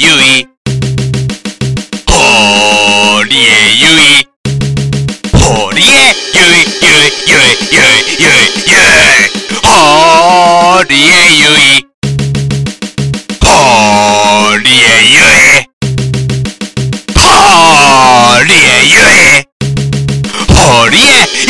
ゆい。ほりえゆい。ほりえゆいゆいゆいゆいゆいゆい。ほりえゆい。ほりえゆい。ほりえゆい。ほりえ